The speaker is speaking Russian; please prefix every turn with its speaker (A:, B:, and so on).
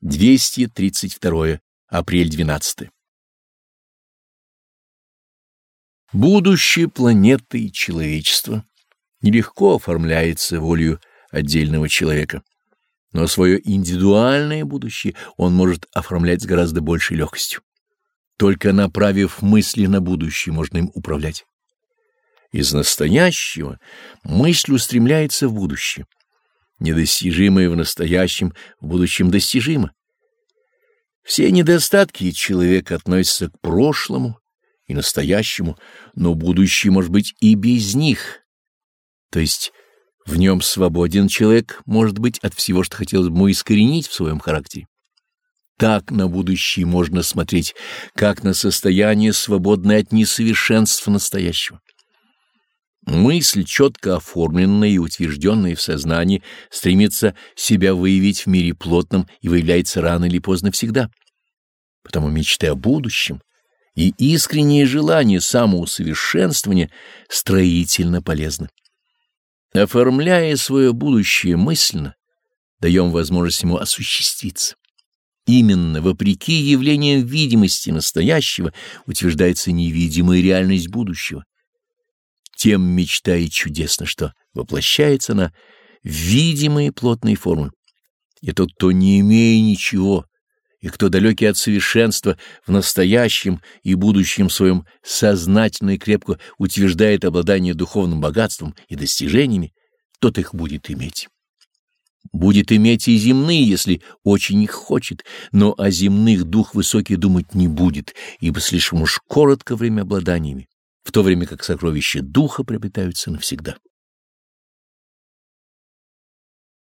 A: 232 апрель 12 Будущее планеты и человечества нелегко оформляется волею отдельного человека, но свое индивидуальное будущее он может оформлять с гораздо большей легкостью. Только направив мысли на будущее, можно им управлять. Из настоящего мысль устремляется в будущее. Недостижимое в настоящем, в будущем достижимо. Все недостатки человека относятся к прошлому и настоящему, но будущее может быть и без них. То есть в нем свободен человек, может быть, от всего, что хотелось бы ему искоренить в своем характере. Так на будущее можно смотреть, как на состояние, свободное от несовершенства настоящего. Мысль, четко оформленная и утвержденная в сознании, стремится себя выявить в мире плотном и выявляется рано или поздно всегда. Потому мечты о будущем и искреннее желание самоусовершенствования строительно полезны. Оформляя свое будущее мысленно, даем возможность ему осуществиться. Именно вопреки явлениям видимости настоящего утверждается невидимая реальность будущего тем мечта и чудесно, что воплощается она в видимые плотные формы. И тот, кто не имея ничего, и кто далекий от совершенства в настоящем и будущем своем сознательно и крепко утверждает обладание духовным богатством и достижениями, тот их будет иметь. Будет иметь и земные, если очень их хочет, но о земных дух высокий думать не будет, ибо слишком уж коротко время обладаниями в то время как сокровища духа приобретаются навсегда.